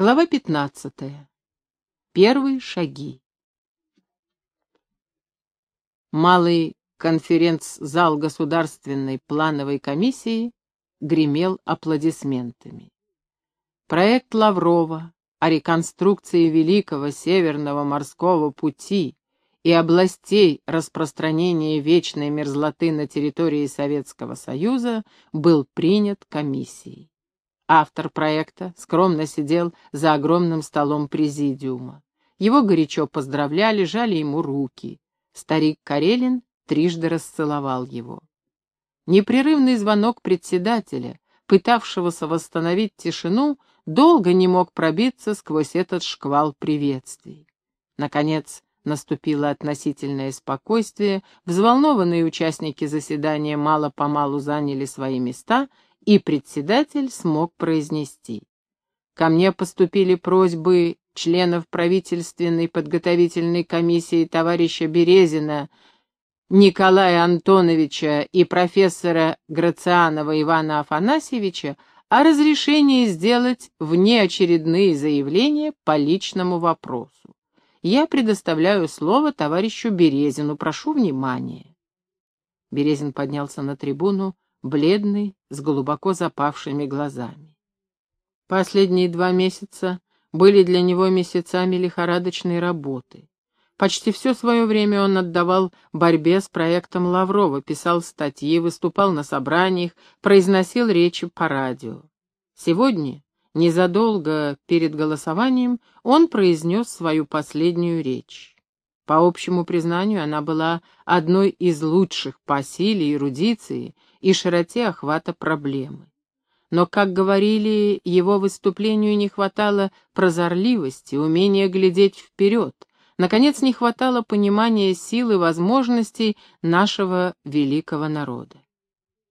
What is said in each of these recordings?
Глава 15. Первые шаги. Малый конференц-зал Государственной плановой комиссии гремел аплодисментами. Проект Лаврова о реконструкции Великого Северного морского пути и областей распространения вечной мерзлоты на территории Советского Союза был принят комиссией. Автор проекта скромно сидел за огромным столом президиума. Его горячо поздравляли, жали ему руки. Старик Карелин трижды расцеловал его. Непрерывный звонок председателя, пытавшегося восстановить тишину, долго не мог пробиться сквозь этот шквал приветствий. Наконец, наступило относительное спокойствие, взволнованные участники заседания мало-помалу заняли свои места и председатель смог произнести. Ко мне поступили просьбы членов правительственной подготовительной комиссии товарища Березина, Николая Антоновича и профессора Грацианова Ивана Афанасьевича о разрешении сделать внеочередные заявления по личному вопросу. Я предоставляю слово товарищу Березину. Прошу внимания. Березин поднялся на трибуну, бледный, с глубоко запавшими глазами. Последние два месяца были для него месяцами лихорадочной работы. Почти все свое время он отдавал борьбе с проектом Лаврова, писал статьи, выступал на собраниях, произносил речи по радио. Сегодня, незадолго перед голосованием, он произнес свою последнюю речь. По общему признанию, она была одной из лучших по силе, эрудиции и широте охвата проблемы. Но, как говорили, его выступлению не хватало прозорливости, умения глядеть вперед, наконец, не хватало понимания силы возможностей нашего великого народа.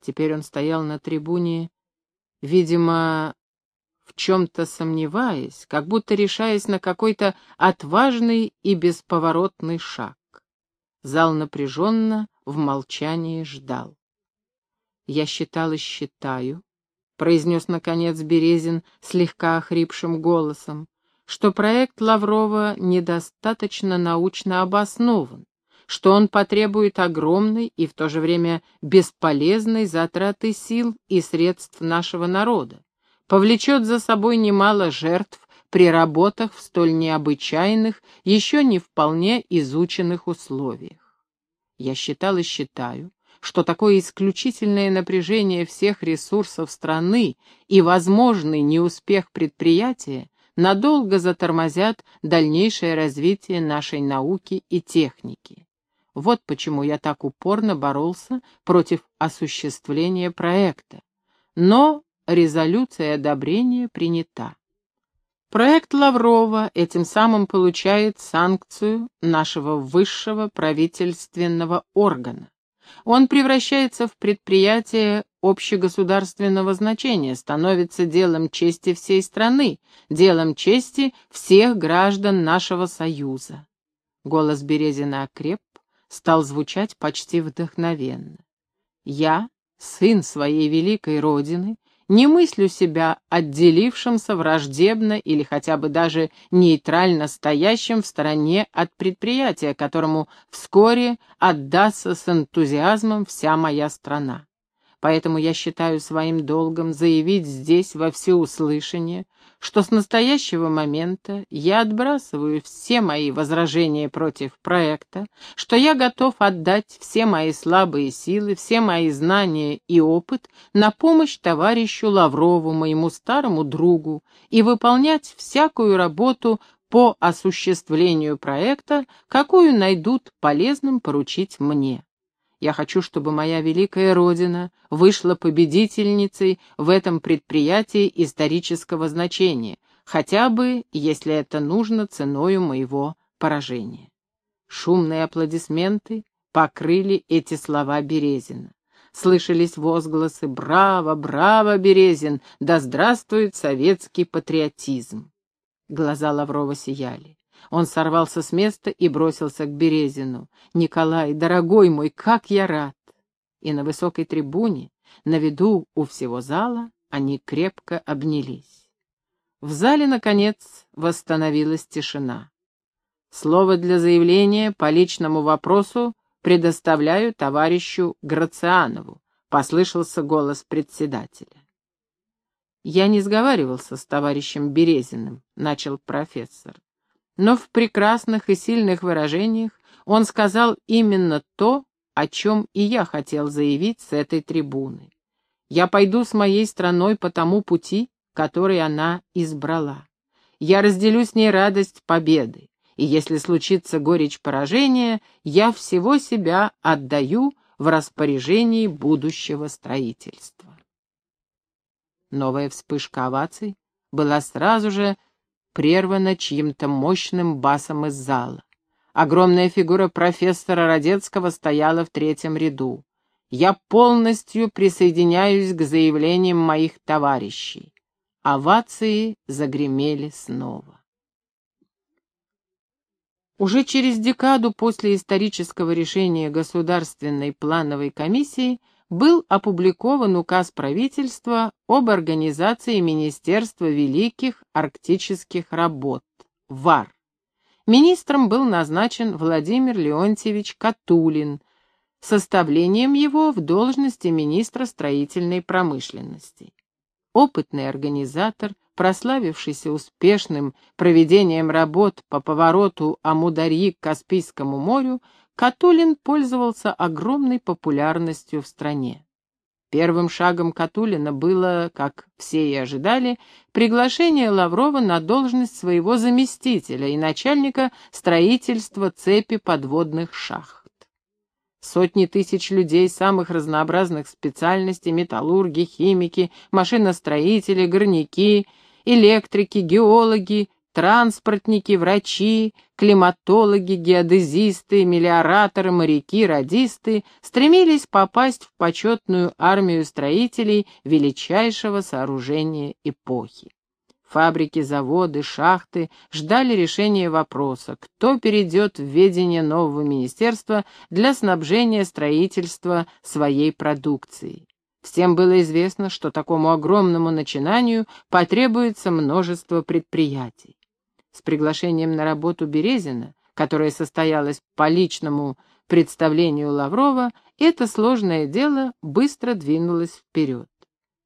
Теперь он стоял на трибуне, видимо, в чем-то сомневаясь, как будто решаясь на какой-то отважный и бесповоротный шаг. Зал напряженно в молчании ждал. «Я считал и считаю», — произнес, наконец, Березин слегка охрипшим голосом, что проект Лаврова недостаточно научно обоснован, что он потребует огромной и в то же время бесполезной затраты сил и средств нашего народа, повлечет за собой немало жертв при работах в столь необычайных, еще не вполне изученных условиях. Я считал и считаю, что такое исключительное напряжение всех ресурсов страны и возможный неуспех предприятия надолго затормозят дальнейшее развитие нашей науки и техники. Вот почему я так упорно боролся против осуществления проекта. Но резолюция одобрения принята. Проект Лаврова этим самым получает санкцию нашего высшего правительственного органа. Он превращается в предприятие общегосударственного значения, становится делом чести всей страны, делом чести всех граждан нашего Союза. Голос Березина окреп, стал звучать почти вдохновенно. Я, сын своей великой родины, не мыслю себя отделившимся враждебно или хотя бы даже нейтрально стоящим в стороне от предприятия, которому вскоре отдастся с энтузиазмом вся моя страна. Поэтому я считаю своим долгом заявить здесь во всеуслышание, что с настоящего момента я отбрасываю все мои возражения против проекта, что я готов отдать все мои слабые силы, все мои знания и опыт на помощь товарищу Лаврову, моему старому другу, и выполнять всякую работу по осуществлению проекта, какую найдут полезным поручить мне. Я хочу, чтобы моя великая Родина вышла победительницей в этом предприятии исторического значения, хотя бы, если это нужно, ценою моего поражения. Шумные аплодисменты покрыли эти слова Березина. Слышались возгласы «Браво, браво, Березин! Да здравствует советский патриотизм!» Глаза Лаврова сияли. Он сорвался с места и бросился к Березину. «Николай, дорогой мой, как я рад!» И на высокой трибуне, на виду у всего зала, они крепко обнялись. В зале, наконец, восстановилась тишина. Слово для заявления по личному вопросу предоставляю товарищу Грацианову, послышался голос председателя. Я не сговаривался с товарищем Березиным, начал профессор. Но в прекрасных и сильных выражениях он сказал именно то, о чем и я хотел заявить с этой трибуны. Я пойду с моей страной по тому пути, который она избрала. Я разделю с ней радость победы, и если случится горечь поражения, я всего себя отдаю в распоряжении будущего строительства. Новая вспышка оваций была сразу же прервана чьим-то мощным басом из зала. Огромная фигура профессора Родецкого стояла в третьем ряду. Я полностью присоединяюсь к заявлениям моих товарищей. Овации загремели снова. Уже через декаду после исторического решения Государственной плановой комиссии был опубликован указ правительства об организации Министерства Великих Арктических Работ, ВАР. Министром был назначен Владимир Леонтьевич Катулин, составлением его в должности министра строительной промышленности. Опытный организатор, прославившийся успешным проведением работ по повороту Амударьи к Каспийскому морю, Катулин пользовался огромной популярностью в стране. Первым шагом Катулина было, как все и ожидали, приглашение Лаврова на должность своего заместителя и начальника строительства цепи подводных шахт. Сотни тысяч людей самых разнообразных специальностей, металлурги, химики, машиностроители, горняки, электрики, геологи, транспортники, врачи, климатологи, геодезисты, мелиораторы, моряки, радисты стремились попасть в почетную армию строителей величайшего сооружения эпохи. Фабрики, заводы, шахты ждали решения вопроса, кто перейдет в ведение нового министерства для снабжения строительства своей продукцией. Всем было известно, что такому огромному начинанию потребуется множество предприятий. С приглашением на работу Березина, которое состоялось по личному представлению Лаврова, это сложное дело быстро двинулось вперед.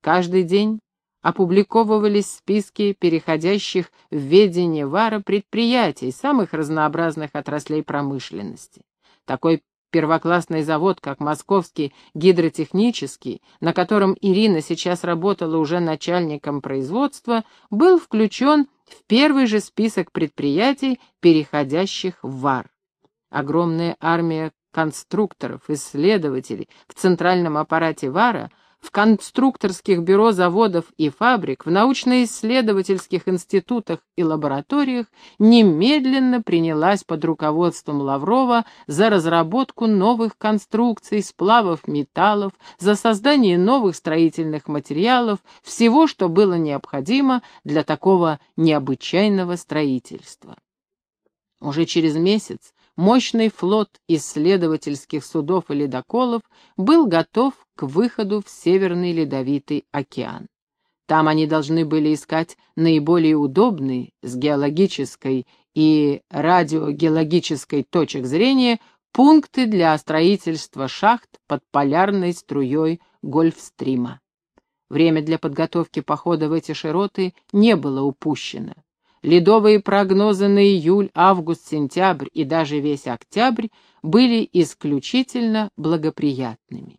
Каждый день опубликовывались списки переходящих в ведение ВАРа предприятий самых разнообразных отраслей промышленности. Такой первоклассный завод, как Московский гидротехнический, на котором Ирина сейчас работала уже начальником производства, был включен в первый же список предприятий, переходящих в ВАР. Огромная армия конструкторов, исследователей в центральном аппарате ВАРа – в конструкторских бюро заводов и фабрик, в научно-исследовательских институтах и лабораториях немедленно принялась под руководством Лаврова за разработку новых конструкций, сплавов металлов, за создание новых строительных материалов, всего, что было необходимо для такого необычайного строительства. Уже через месяц мощный флот исследовательских судов и ледоколов был готов к выходу в Северный Ледовитый океан. Там они должны были искать наиболее удобные с геологической и радиогеологической точек зрения пункты для строительства шахт под полярной струей Гольфстрима. Время для подготовки похода в эти широты не было упущено. Ледовые прогнозы на июль, август, сентябрь и даже весь октябрь были исключительно благоприятными.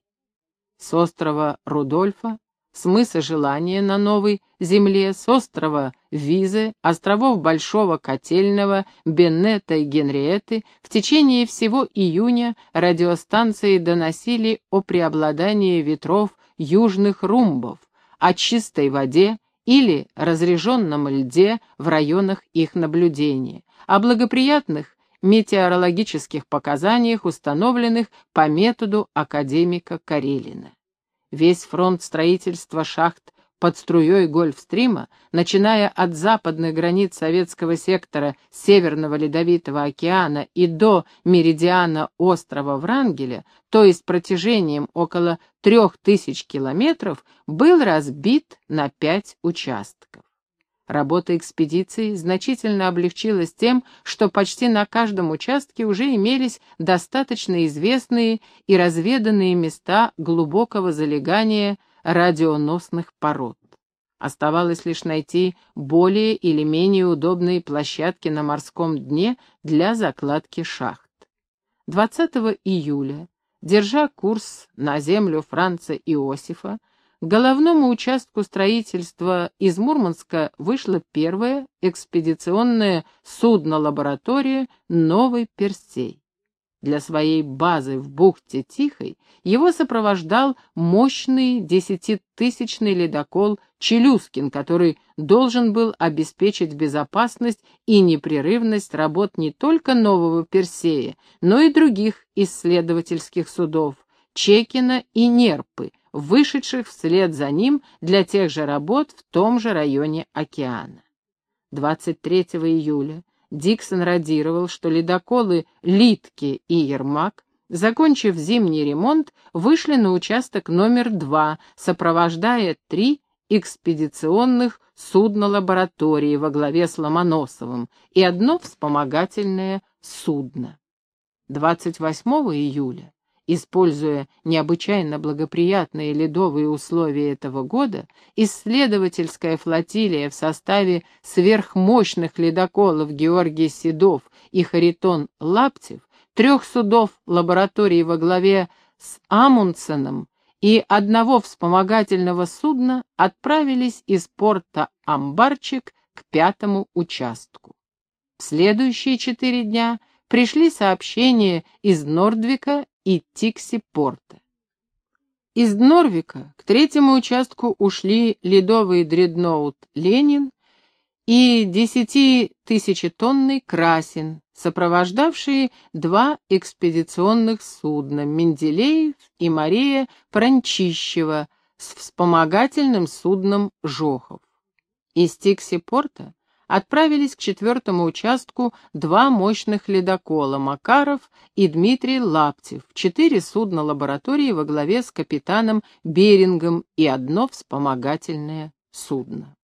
С острова Рудольфа, с мыса Желания на Новой Земле, с острова Визы, островов Большого Котельного, Беннета и Генриеты в течение всего июня радиостанции доносили о преобладании ветров южных румбов, о чистой воде, или разреженном льде в районах их наблюдения, о благоприятных метеорологических показаниях, установленных по методу академика Карелина. Весь фронт строительства шахт под струей Гольфстрима, начиная от западных границ советского сектора Северного Ледовитого океана и до меридиана острова Врангеля, то есть протяжением около трех тысяч километров, был разбит на пять участков. Работа экспедиции значительно облегчилась тем, что почти на каждом участке уже имелись достаточно известные и разведанные места глубокого залегания радионосных пород. Оставалось лишь найти более или менее удобные площадки на морском дне для закладки шахт. 20 июля, держа курс на землю Франца Иосифа, к головному участку строительства из Мурманска вышло первое экспедиционное судно-лаборатория «Новый Персей». Для своей базы в бухте Тихой его сопровождал мощный десятитысячный ледокол «Челюскин», который должен был обеспечить безопасность и непрерывность работ не только нового Персея, но и других исследовательских судов «Чекина» и «Нерпы», вышедших вслед за ним для тех же работ в том же районе океана. 23 июля Диксон радировал, что ледоколы «Литки» и «Ермак», закончив зимний ремонт, вышли на участок номер два, сопровождая три экспедиционных судна лаборатории во главе с Ломоносовым и одно вспомогательное судно. 28 июля Используя необычайно благоприятные ледовые условия этого года, исследовательская флотилия в составе сверхмощных ледоколов Георгий Седов и Харитон Лаптев, трех судов лаборатории во главе с Амундсеном и одного вспомогательного судна отправились из порта Амбарчик к пятому участку. В следующие четыре дня пришли сообщения из Нордвика и Тикси-порта. Из Норвика к третьему участку ушли ледовый дредноут «Ленин» и десятитысячетонный «Красин», сопровождавшие два экспедиционных судна «Менделеев» и «Мария Пранчищева» с вспомогательным судном «Жохов». Из Тикси-порта отправились к четвертому участку два мощных ледокола «Макаров» и Дмитрий Лаптев, четыре судна лаборатории во главе с капитаном Берингом и одно вспомогательное судно.